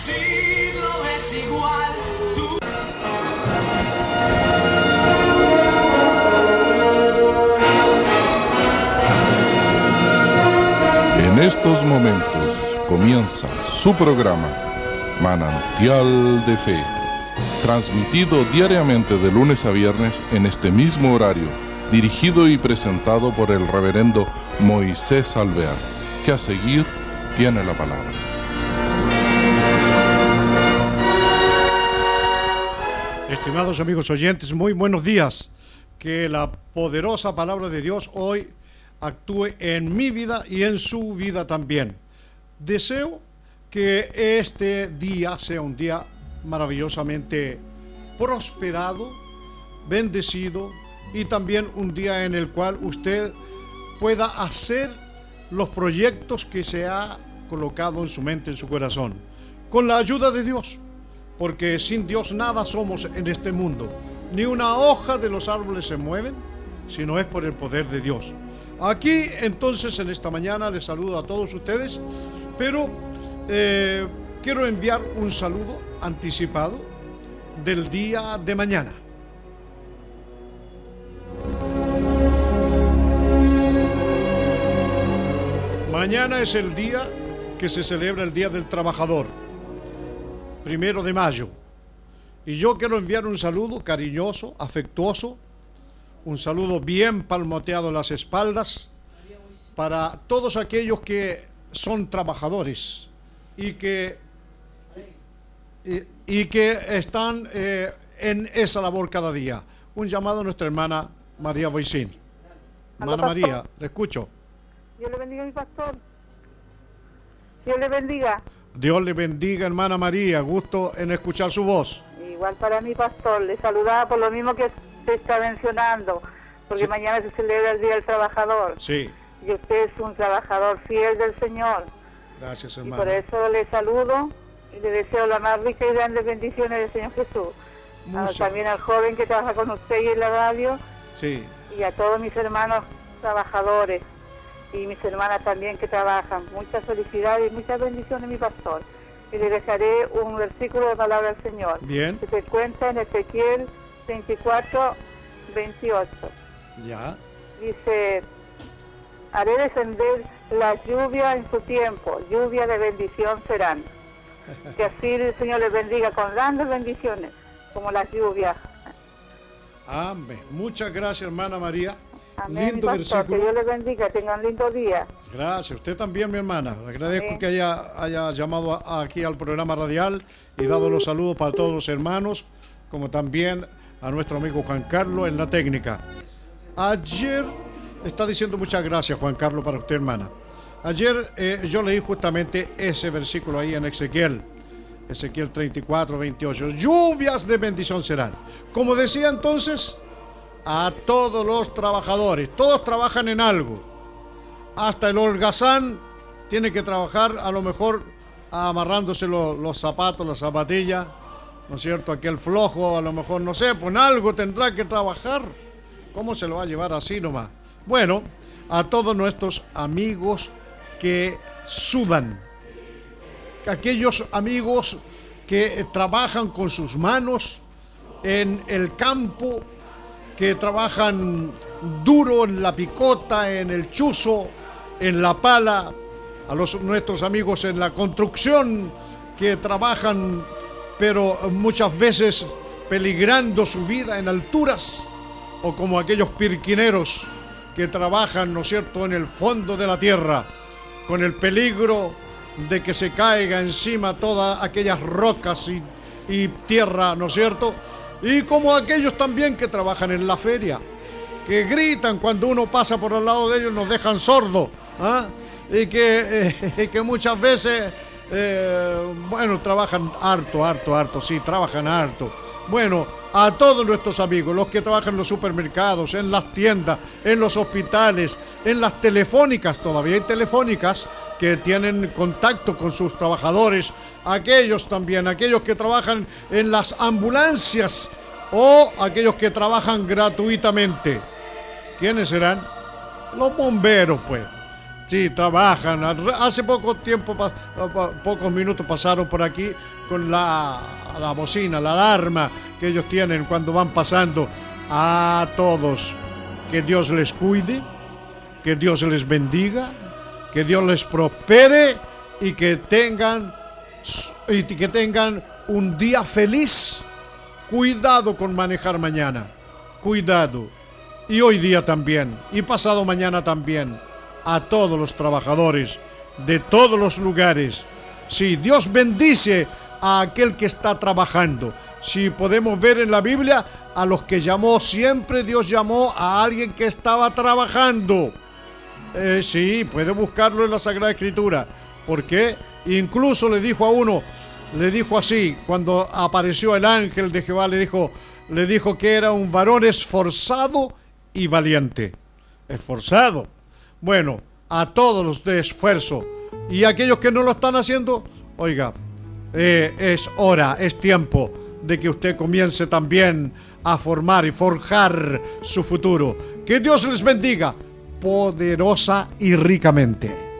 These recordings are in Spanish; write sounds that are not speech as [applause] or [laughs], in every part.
siglo es igual. Tú En estos momentos comienza su programa Manantial de Fe, transmitido diariamente de lunes a viernes en este mismo horario, dirigido y presentado por el reverendo Moisés Alvear, que a seguir tiene la palabra. Estimados amigos oyentes, muy buenos días. Que la poderosa palabra de Dios hoy actúe en mi vida y en su vida también. Deseo que este día sea un día maravillosamente prosperado, bendecido y también un día en el cual usted pueda hacer los proyectos que se ha colocado en su mente, en su corazón, con la ayuda de Dios porque sin Dios nada somos en este mundo. Ni una hoja de los árboles se mueven, sino es por el poder de Dios. Aquí entonces en esta mañana les saludo a todos ustedes, pero eh, quiero enviar un saludo anticipado del día de mañana. Mañana es el día que se celebra el Día del Trabajador primero de mayo. Y yo quiero enviar un saludo cariñoso, afectuoso, un saludo bien palmoteado en las espaldas para todos aquellos que son trabajadores y que, y, y que están eh, en esa labor cada día. Un llamado a nuestra hermana María Boisín. Hermana. María, le escucho. Dios le bendiga, mi pastor. Dios le bendiga. Dios le bendiga, hermana María. Gusto en escuchar su voz. Igual para mi pastor. Le saludaba por lo mismo que se está mencionando, porque Sí. mañana se celebra el Día del Trabajador. Sí, Y usted es un trabajador fiel del Señor. gracias, Y hermana. por eso le saludo y le deseo las más ricas y grandes bendiciones del Señor Jesús. Ah, Muchas- también al joven que trabaja con usted y en la radio Sí, y a todos mis hermanos trabajadores y mis hermanas también que trabajan. Muchas felicidades y muchas bendiciones, mi pastor. Y le dejaré un versículo de palabra del Señor. bien, Que se encuentra en Ezequiel 24, 28. ya. Dice, haré descender la lluvia en su tiempo, lluvia de bendición serán. Que así el Señor les bendiga con grandes bendiciones, como las lluvias. Amén. Muchas gracias, hermana María. Amén, Lindo pastor. Que versículo. Dios les bendiga, tengan lindo día. Gracias. Usted también, mi hermana. Le agradezco Amén. que haya, haya llamado a- aquí al programa radial y dado los saludos para todos los hermanos, como también a nuestro amigo Juan Carlos en la técnica. Ayer, está diciendo muchas gracias, Juan Carlos, para usted, hermana. Ayer eh, yo leí justamente ese versículo ahí en Ezequiel. Ezequiel 34, 28. Lluvias de bendición serán. Como decía entonces, a todos los trabajadores. Todos trabajan en algo. Hasta el holgazán tiene que trabajar a lo mejor amarrándose lo- los zapatos, las zapatillas. ¿No es cierto? Aquel flojo, a lo mejor, no sé, pues en algo tendrá que trabajar. ¿Cómo se lo va a llevar así nomás? Bueno, a todos nuestros amigos que sudan, aquellos amigos que trabajan con sus manos en el campo, que trabajan duro en la picota, en el chuzo, en la pala, a los, nuestros amigos en la construcción, que trabajan, pero muchas veces peligrando su vida en alturas, o como aquellos pirquineros que trabajan, ¿no es cierto?, en el fondo de la tierra, con el peligro de que se caiga encima todas aquellas rocas y, y tierra, ¿no es cierto? Y como aquellos también que trabajan en la feria, que gritan cuando uno pasa por al lado de ellos, nos dejan sordos, ¿ah? y que, eh, [laughs] que muchas veces, eh, bueno, trabajan harto, harto, harto, sí, trabajan harto. Bueno, a todos nuestros amigos, los que trabajan en los supermercados, en las tiendas, en los hospitales, en las telefónicas, todavía hay telefónicas que tienen contacto con sus trabajadores, aquellos también, aquellos que trabajan en las ambulancias o aquellos que trabajan gratuitamente. ¿Quiénes serán? Los bomberos, pues. Sí, trabajan. Hace poco tiempo, pocos minutos pasaron por aquí con la, la bocina, la alarma que ellos tienen cuando van pasando. A todos, que Dios les cuide, que Dios les bendiga, que Dios les prospere y que tengan, y que tengan un día feliz. Cuidado con manejar mañana. Cuidado. Y hoy día también. Y pasado mañana también. A todos los trabajadores de todos los lugares. Si Dios bendice a aquel que está trabajando. Si podemos ver en la Biblia a los que llamó, siempre Dios llamó a alguien que estaba trabajando. Eh, sí, puede buscarlo en la Sagrada Escritura. Porque incluso le dijo a uno, le dijo así, cuando apareció el ángel de Jehová, le dijo, le dijo que era un varón esforzado y valiente. Esforzado. Bueno, a todos los de esfuerzo. Y aquellos que no lo están haciendo, oiga, eh, es hora, es tiempo de que usted comience también a formar y forjar su futuro. Que Dios les bendiga poderosa y ricamente.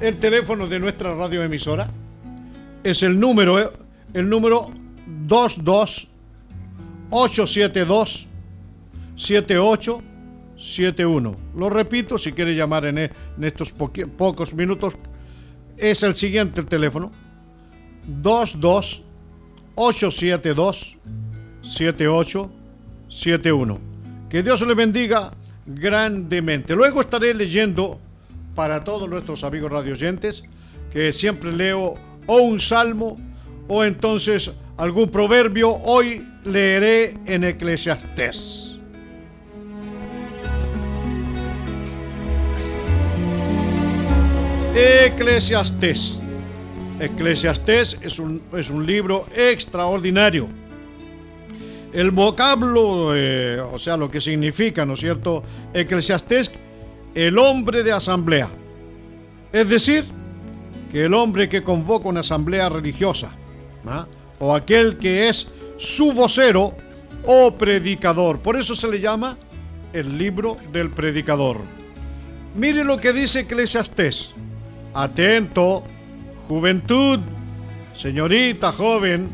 El teléfono de nuestra radioemisora es el número, el número 22 872 7871. Lo repito, si quiere llamar en, e, estos pocos minutos, es el siguiente teléfono: 22 872 7871. Que Dios le bendiga grandemente. Luego estaré leyendo para todos nuestros amigos radioyentes, que siempre leo o un salmo o entonces algún proverbio. Hoy leeré en Eclesiastés. Eclesiastés. Eclesiastés es un, es un libro extraordinario. El vocablo, eh, o sea, lo que significa, ¿no es cierto? Eclesiastés el hombre de asamblea. Es decir, que el hombre que convoca una asamblea religiosa, ¿ah? o aquel que es su vocero o predicador. Por eso se le llama el libro del predicador. Mire lo que dice Eclesiastés. Atento, juventud, señorita joven,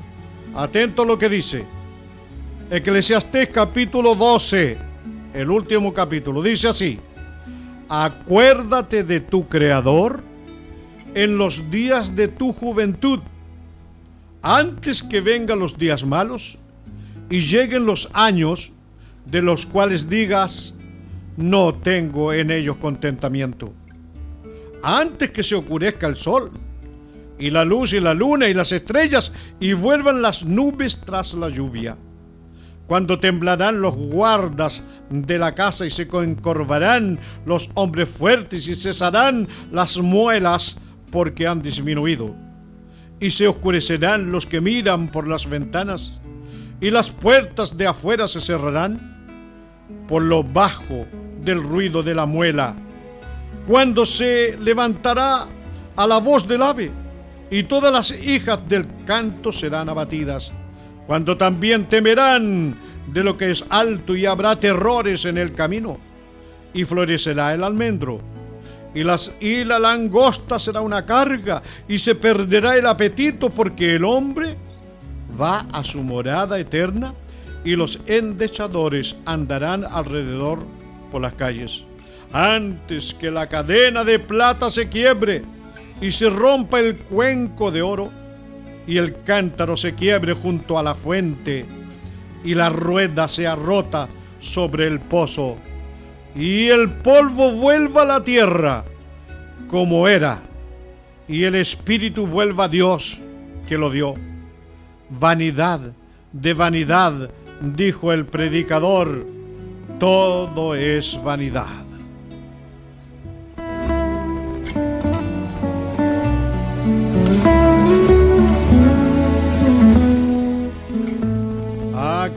atento lo que dice. Eclesiastés capítulo 12, el último capítulo, dice así acuérdate de tu Creador en los días de tu juventud, antes que vengan los días malos y lleguen los años de los cuales digas, no tengo en ellos contentamiento. Antes que se oscurezca el sol, y la luz y la luna y las estrellas, y vuelvan las nubes tras la lluvia cuando temblarán los guardas de la casa y se encorvarán los hombres fuertes y cesarán las muelas porque han disminuido. Y se oscurecerán los que miran por las ventanas y las puertas de afuera se cerrarán por lo bajo del ruido de la muela. Cuando se levantará a la voz del ave y todas las hijas del canto serán abatidas cuando también temerán de lo que es alto y habrá terrores en el camino, y florecerá el almendro, y, y la langosta será una carga, y se perderá el apetito porque el hombre va a su morada eterna, y los endechadores andarán alrededor por las calles. Antes que la cadena de plata se quiebre y se rompa el cuenco de oro, y el cántaro se quiebre junto a la fuente y la rueda sea rota sobre el pozo y el polvo vuelva a la tierra como era y el espíritu vuelva a Dios que lo dio. Vanidad de vanidad, dijo el predicador, todo es vanidad.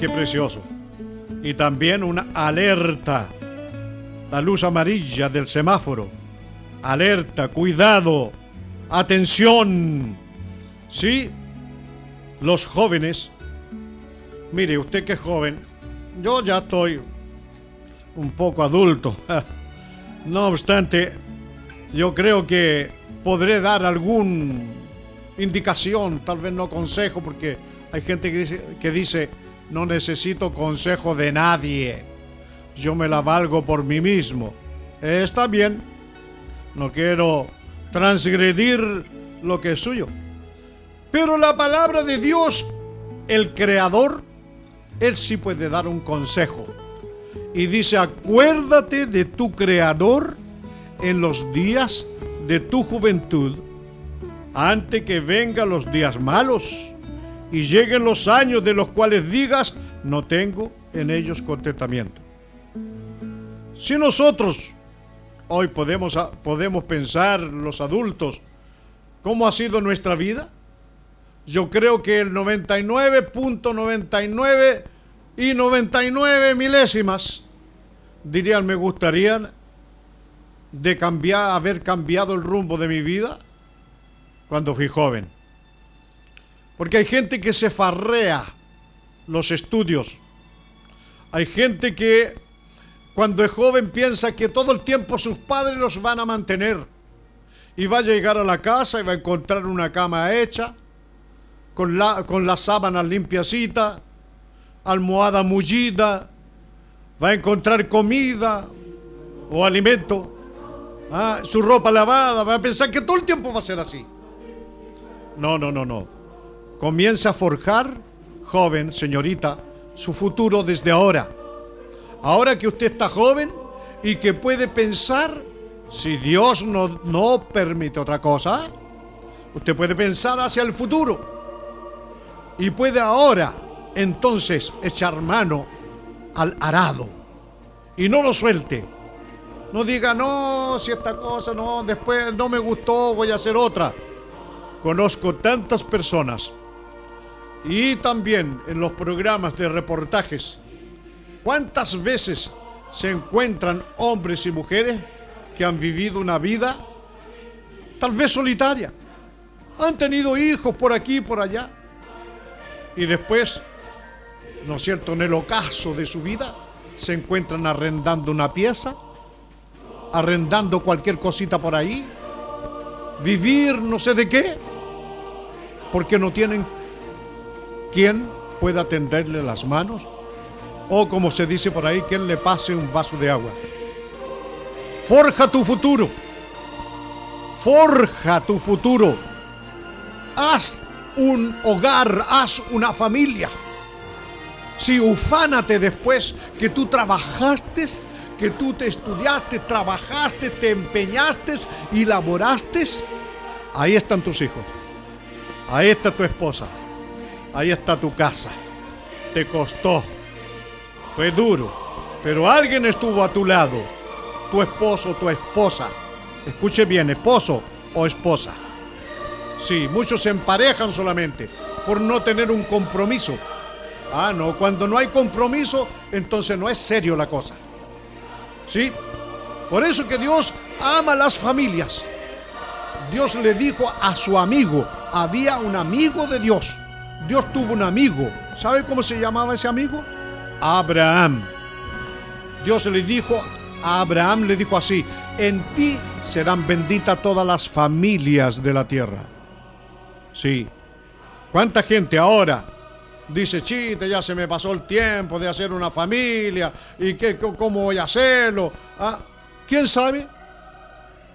Precioso. Y también una alerta. La luz amarilla del semáforo. Alerta, cuidado, atención. Sí, los jóvenes Mire, usted que es joven, yo ya estoy un poco adulto. [laughs] No obstante, yo creo que podré dar alguna indicación, tal vez no consejo, porque hay gente que dice, que dice, no necesito consejo de nadie, yo me la valgo por mí mismo. Está bien, no quiero transgredir lo que es suyo. Pero la palabra de Dios, el Creador, Él sí puede dar un consejo. Y dice, acuérdate de tu Creador en los días de tu juventud, antes que vengan los días malos y lleguen los años de los cuales digas, no tengo en ellos contentamiento. Si nosotros hoy podemos, podemos pensar, los adultos, cómo ha sido nuestra vida, yo creo que el 99.99 y 99 milésimas, dirían, me gustaría de cambiar, haber cambiado el rumbo de mi vida cuando fui joven. Porque hay gente que se farrea los estudios. Hay gente que cuando es joven piensa que todo el tiempo sus padres los van a mantener. Y va a llegar a la casa y va a encontrar una cama hecha, con, la, con las sábanas limpiacitas, almohada mullida, va a encontrar comida o alimento, ah, su ropa lavada, va a pensar que todo el tiempo va a ser así. No, no, no, no. Comienza a forjar, joven, señorita, su futuro desde ahora. Ahora que usted está joven y que puede pensar, si Dios no, no permite otra cosa, usted puede pensar hacia el futuro. Y puede ahora entonces echar mano al arado y no lo suelte. No diga, no, si esta cosa no, después no me gustó, voy a hacer otra. Conozco tantas personas y también en los programas de reportajes, ¿cuántas veces se encuentran hombres y mujeres que han vivido una vida tal vez solitaria? Han tenido hijos por aquí y por allá. Y después ¿no es cierto?, en el ocaso de su vida, se encuentran arrendando una pieza, arrendando cualquier cosita por ahí, vivir no sé de qué, porque no tienen quien pueda tenderle las manos, o como se dice por ahí, quien le pase un vaso de agua. Forja tu futuro, forja tu futuro, haz un hogar, haz una familia. Si ufánate después que tú trabajaste, que tú te estudiaste, trabajaste, te empeñaste y laboraste, ahí están tus hijos. Ahí está tu esposa. Ahí está tu casa. Te costó. Fue duro. Pero alguien estuvo a tu lado. Tu esposo, tu esposa. Escuche bien, esposo o esposa. Sí, muchos se emparejan solamente por no tener un compromiso Ah, no, cuando no hay compromiso, entonces no es serio la cosa. ¿Sí? Por eso que Dios ama las familias. Dios le dijo a su amigo, había un amigo de Dios. Dios tuvo un amigo. ¿Sabe cómo se llamaba ese amigo? Abraham. Dios le dijo a Abraham, le dijo así, en ti serán benditas todas las familias de la tierra. Sí. ¿Cuánta gente ahora dice, chiste, ya se me pasó el tiempo de hacer una familia, y qué, cómo voy a hacerlo. Ah, ¿Quién sabe?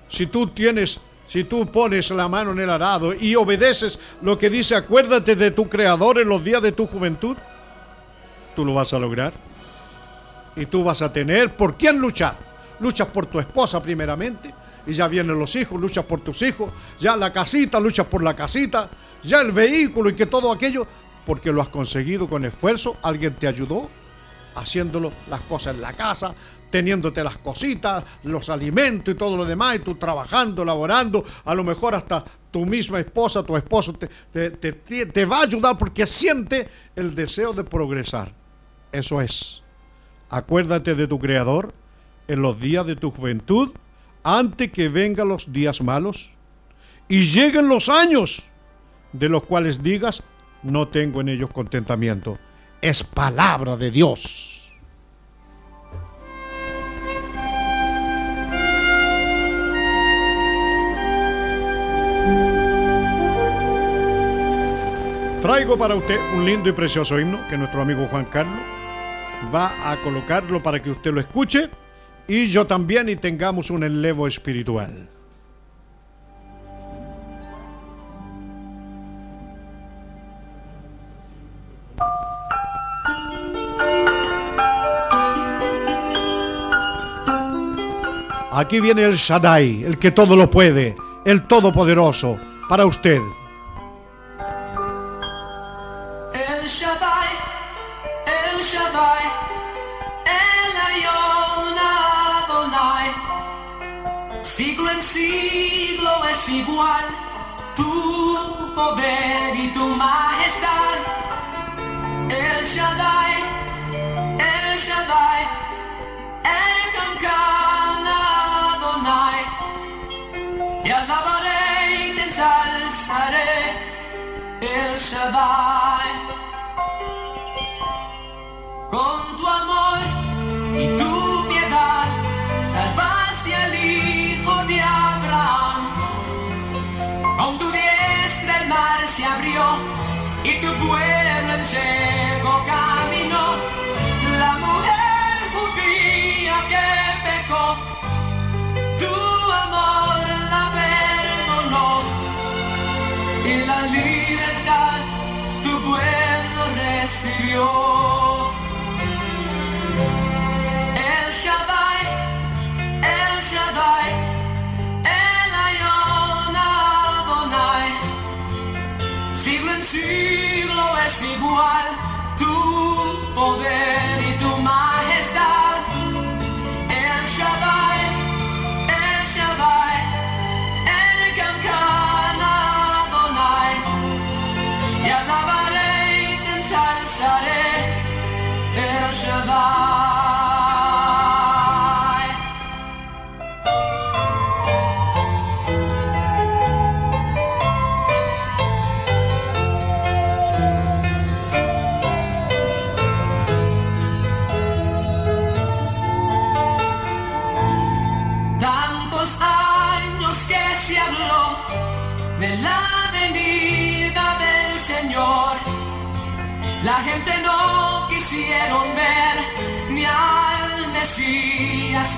Si tú tienes, si tú pones la mano en el arado y obedeces lo que dice, acuérdate de tu creador en los días de tu juventud, tú lo vas a lograr. Y tú vas a tener por quién luchar. Luchas por tu esposa primeramente, y ya vienen los hijos, luchas por tus hijos, ya la casita, luchas por la casita, ya el vehículo y que todo aquello, porque lo has conseguido con esfuerzo, alguien te ayudó haciéndolo las cosas en la casa, teniéndote las cositas, los alimentos y todo lo demás, y tú trabajando, laborando, a lo mejor hasta tu misma esposa, tu esposo te, te, te, va a ayudar porque siente el deseo de progresar. Eso es. Acuérdate de tu Creador en los días de tu juventud, antes que vengan los días malos y lleguen los años de los cuales digas, no tengo en ellos contentamiento. Es palabra de Dios. Traigo para usted un lindo y precioso himno que nuestro amigo Juan Carlos va a colocarlo para que usted lo escuche y yo también y tengamos un elevo espiritual. Aquí viene el Shaddai, el que todo lo puede, el Todopoderoso, para usted. El Shaddai, El Shaddai, El Ayon Adonai. Siglo en siglo es igual tu poder y tu majestad. El Shaddai, se abrió y tu pueblo en caminó. Recibió. El Shaddai, El Shaddai, El Ayon Adonai. Siglo en siglo es igual tu poder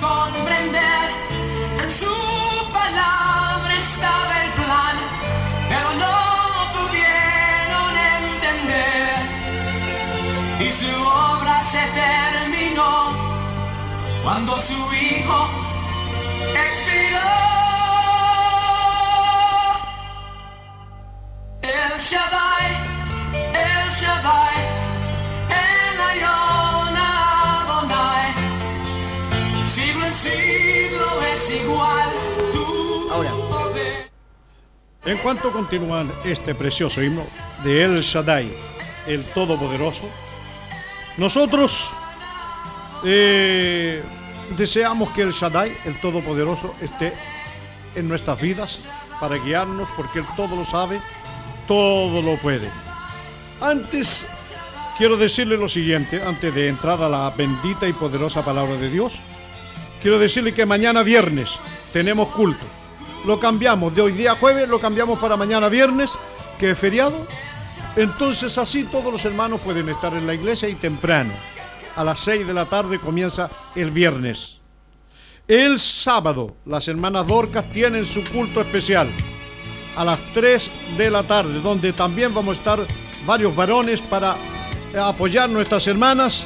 comprender. En su palabra estaba el plan, pero no pudieron entender. Y su obra se terminó cuando su hijo expiró. El Shaddai, En cuanto continúan este precioso himno de El Shaddai, el Todopoderoso, nosotros eh, deseamos que el Shaddai, el Todopoderoso, esté en nuestras vidas para guiarnos, porque Él todo lo sabe, todo lo puede. Antes, quiero decirle lo siguiente, antes de entrar a la bendita y poderosa palabra de Dios, quiero decirle que mañana viernes tenemos culto. Lo cambiamos de hoy día jueves, lo cambiamos para mañana viernes, que es feriado. Entonces así todos los hermanos pueden estar en la iglesia y temprano. A las 6 de la tarde comienza el viernes. El sábado las hermanas Dorcas tienen su culto especial a las 3 de la tarde, donde también vamos a estar varios varones para apoyar nuestras hermanas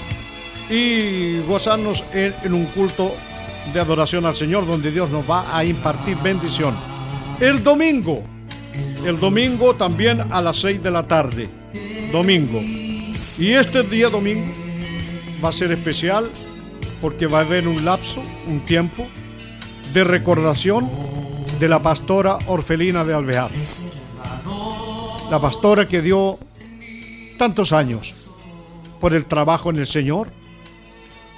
y gozarnos en, en un culto de adoración al Señor, donde Dios nos va a impartir bendición. El domingo, el domingo también a las 6 de la tarde, domingo. Y este día domingo va a ser especial porque va a haber un lapso, un tiempo de recordación de la pastora Orfelina de Alvear. La pastora que dio tantos años por el trabajo en el Señor,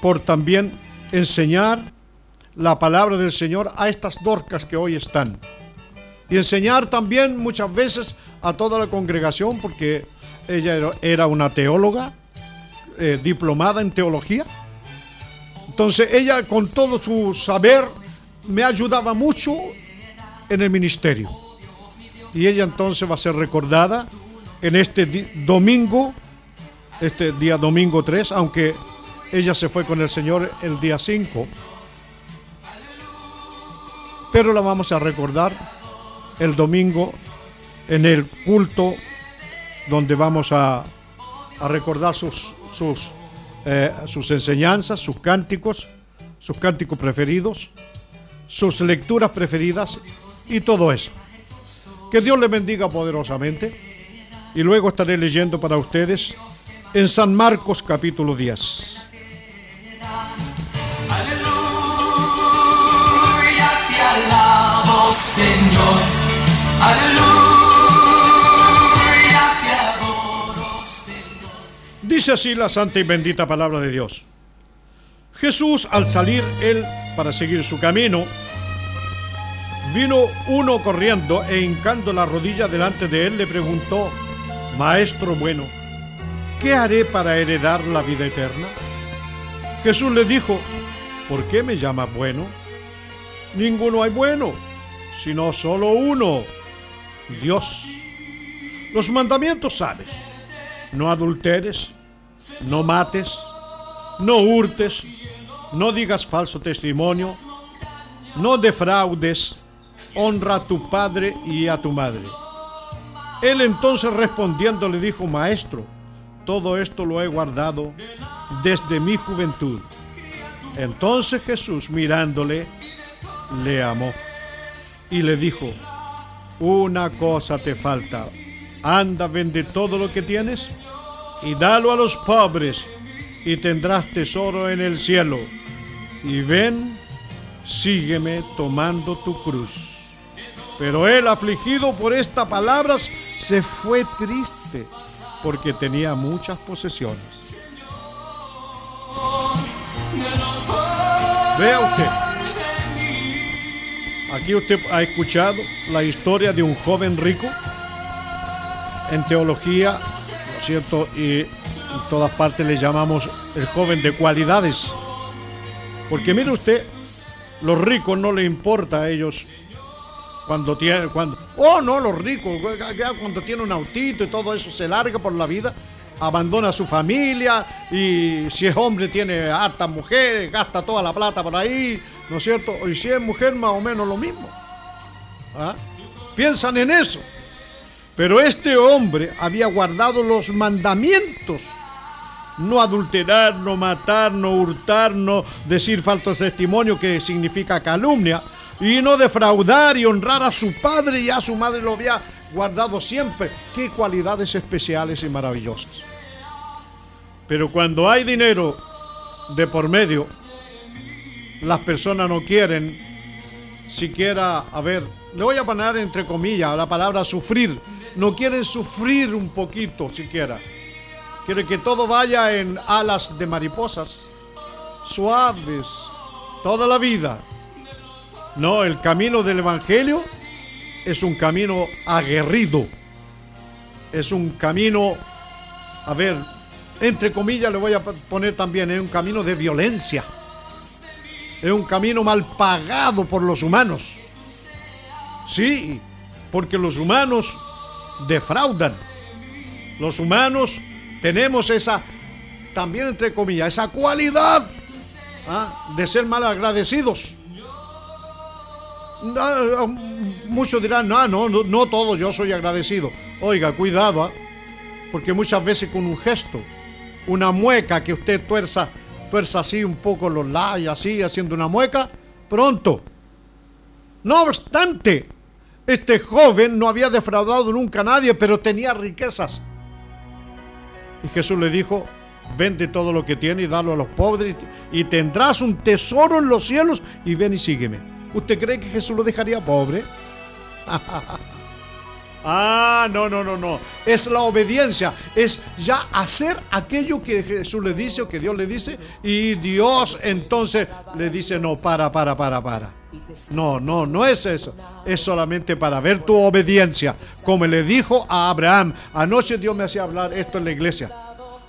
por también enseñar la palabra del Señor a estas dorcas que hoy están. Y enseñar también muchas veces a toda la congregación, porque ella era- una teóloga eh, diplomada en teología. Entonces ella con todo su saber me ayudaba mucho en el ministerio. Y ella entonces va a ser recordada en este domingo, este día domingo 3, aunque ella se fue con el Señor el día 5. Pero la vamos a recordar el domingo en el culto donde vamos a, a recordar sus, sus, eh, sus enseñanzas, sus cánticos, sus cánticos preferidos, sus lecturas preferidas y todo eso. Que Dios le bendiga poderosamente. Y luego estaré leyendo para ustedes en San Marcos capítulo 10. Señor. Aleluya, te adoro, Señor. Dice así la santa y bendita palabra de Dios. Jesús, al salir él para seguir su camino, vino uno corriendo e hincando la rodilla delante de él le preguntó, Maestro bueno, ¿qué haré para heredar la vida eterna? Jesús le dijo, ¿por qué me llamas bueno? Ninguno hay bueno, sino solo uno, Dios. Los mandamientos sabes, no adulteres, no mates, no hurtes, no digas falso testimonio, no defraudes, honra a tu padre y a tu madre. Él entonces respondiendo le dijo, Maestro, todo esto lo he guardado desde mi juventud. Entonces Jesús mirándole, le amó y le dijo, una cosa te falta, anda, vende todo lo que tienes y dalo a los pobres y tendrás tesoro en el cielo. Y ven, sígueme tomando tu cruz. Pero él, afligido por estas palabras, se fue triste porque tenía muchas posesiones. Vea usted. Aquí usted ha escuchado la historia de un joven rico en teología, ¿no es cierto? Y en todas partes le llamamos el joven de cualidades. Porque mire usted, los ricos no le importa a ellos cuando tiene, cuando, oh no, los ricos, cuando tiene un autito y todo eso se larga por la vida, abandona a su familia y si es hombre tiene hartas mujeres, gasta toda la plata por ahí, ¿no es cierto? Y si es mujer más o menos lo mismo. ¿Ah? Piensan en eso. Pero este hombre había guardado los mandamientos. No adulterar, no matar, no hurtar, no decir faltos testimonio que significa calumnia y no defraudar y honrar a su padre y a su madre lo había guardado siempre. Qué cualidades especiales y maravillosas. Pero cuando hay dinero de por medio, las personas no quieren siquiera, a ver, le voy a poner entre comillas la palabra sufrir. No quieren sufrir un poquito siquiera. Quieren que todo vaya en alas de mariposas, suaves, toda la vida. No, el camino del Evangelio es un camino aguerrido. Es un camino, a ver, entre comillas le voy a poner también, es un camino de violencia. Es un camino mal pagado por los humanos. Sí, porque los humanos defraudan. Los humanos tenemos esa, también entre comillas, esa cualidad ¿ah? de ser mal agradecidos. Muchos dirán, no, no, no, todos yo soy agradecido. Oiga, cuidado, ¿ah? porque muchas veces con un gesto, una mueca que usted tuerza, tuerza así un poco los labios, así, haciendo una mueca, pronto. No obstante, este joven no había defraudado nunca a nadie, pero tenía riquezas. Y Jesús le dijo, vende todo lo que tiene y dalo a los pobres y tendrás un tesoro en los cielos y ven y sígueme. ¿Usted cree que Jesús lo dejaría pobre? [laughs] ah, no, no, no, no. Es la obediencia. Es ya hacer aquello que Jesús le dice o que Dios le dice. Y Dios entonces le dice, no, para, para, para, para. No, no, no es eso. Es solamente para ver tu obediencia. Como le dijo a Abraham. Anoche Dios me hacía hablar esto en la iglesia.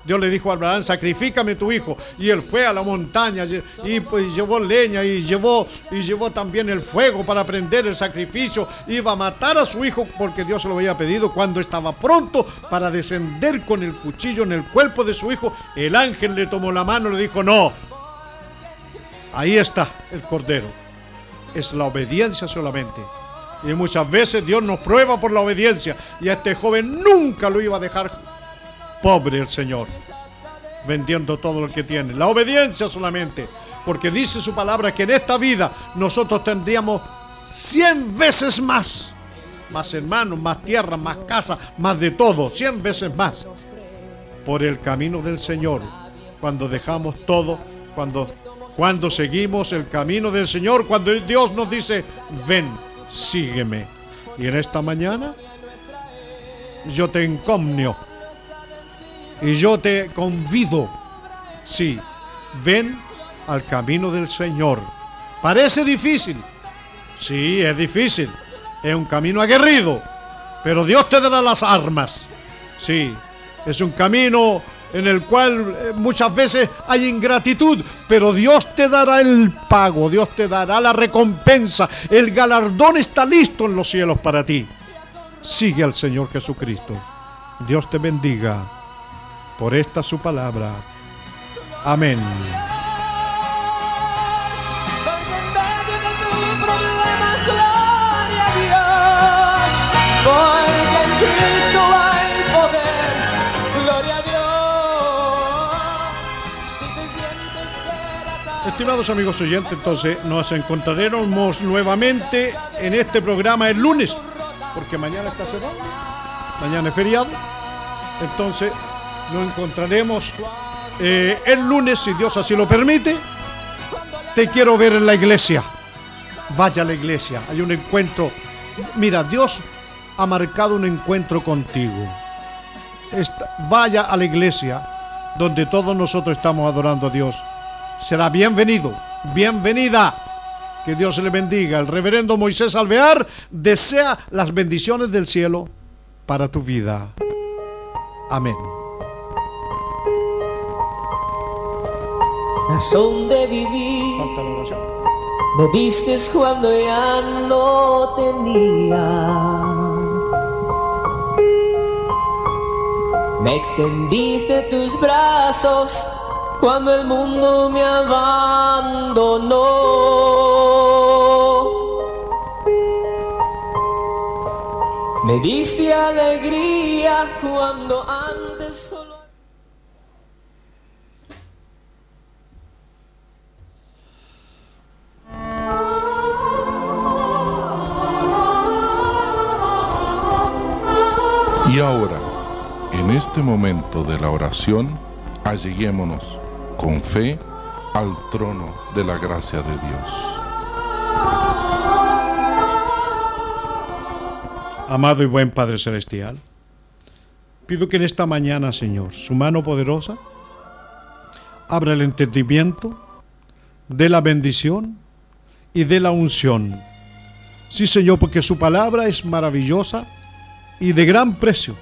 Dios le dijo a Abraham, sacrifícame tu hijo. Y él fue a la montaña y, pues, llevó leña y llevó, y llevó también el fuego para prender el sacrificio. Iba a matar a su hijo porque Dios se lo había pedido. Cuando estaba pronto para descender con el cuchillo en el cuerpo de su hijo, el ángel le tomó la mano y le dijo, no, ahí está el cordero. Es la obediencia solamente. Y muchas veces Dios nos prueba por la obediencia. Y a este joven nunca lo iba a dejar pobre el Señor, vendiendo todo lo que tiene. La obediencia solamente. Porque dice su palabra que en esta vida nosotros tendríamos cien veces más. Más hermanos, más tierra, más casa, más de todo. Cien veces más. Por el camino del Señor. Cuando dejamos todo, cuando, cuando seguimos el camino del Señor, cuando Dios nos dice, ven sígueme. Y en esta mañana yo te encomnio y yo te convido, sí, ven al camino del Señor. Parece difícil, sí, es difícil, es un camino aguerrido, pero Dios te dará las armas, sí, es un camino en el cual eh, muchas veces hay ingratitud, pero Dios te dará el pago, Dios te dará la recompensa, el galardón está listo en los cielos para ti. Sigue al Señor Jesucristo. Dios te bendiga por esta su palabra. Amén. Estimados amigos oyentes, entonces nos encontraremos nuevamente en este programa el lunes, porque mañana está cerrado, mañana es feriado, entonces nos encontraremos eh, el lunes, si Dios así lo permite. Te quiero ver en la iglesia, vaya a la iglesia, hay un encuentro. Mira, Dios ha marcado un encuentro contigo. vaya a la iglesia donde todos nosotros estamos adorando a Dios será bienvenido, bienvenida. Que Dios le bendiga. El reverendo Moisés Alvear desea las bendiciones del cielo para tu vida. Amén. Razón de vivir. Me diste cuando ya no tenía. Me extendiste tus brazos cuando el mundo me abandonó. Me diste alegría cuando antes solo... ahora, en este momento de la oración, alleguémonos con fe al trono de la gracia de Dios. Amado y buen Padre Celestial, pido que en esta mañana, Señor, su mano poderosa abra el entendimiento de la bendición y de la unción. Sí, Señor, porque su palabra es maravillosa y de gran precio.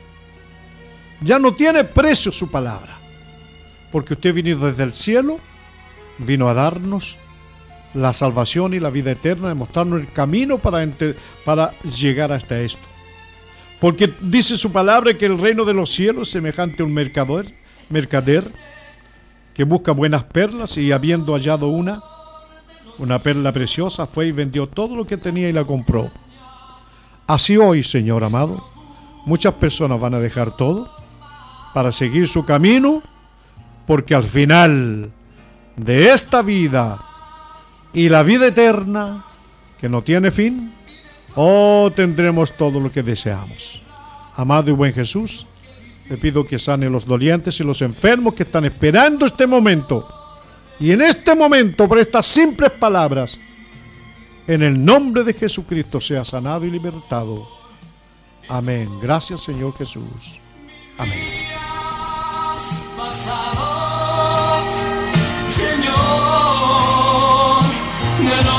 Ya no tiene precio su palabra porque usted vino desde el cielo, vino a darnos la salvación y la vida eterna, a mostrarnos el camino para, para llegar hasta esto. Porque dice su palabra que el reino de los cielos es semejante a un mercader, mercader que busca buenas perlas y habiendo hallado una, una perla preciosa, fue y vendió todo lo que tenía y la compró. Así hoy, Señor amado, muchas personas van a dejar todo para seguir su camino porque al final de esta vida y la vida eterna, que no tiene fin, oh, tendremos todo lo que deseamos. Amado y buen Jesús, te pido que sane los dolientes y los enfermos que están esperando este momento. Y en este momento, por estas simples palabras, en el nombre de Jesucristo sea sanado y libertado. Amén. Gracias Señor Jesús. Amén. Señor, tú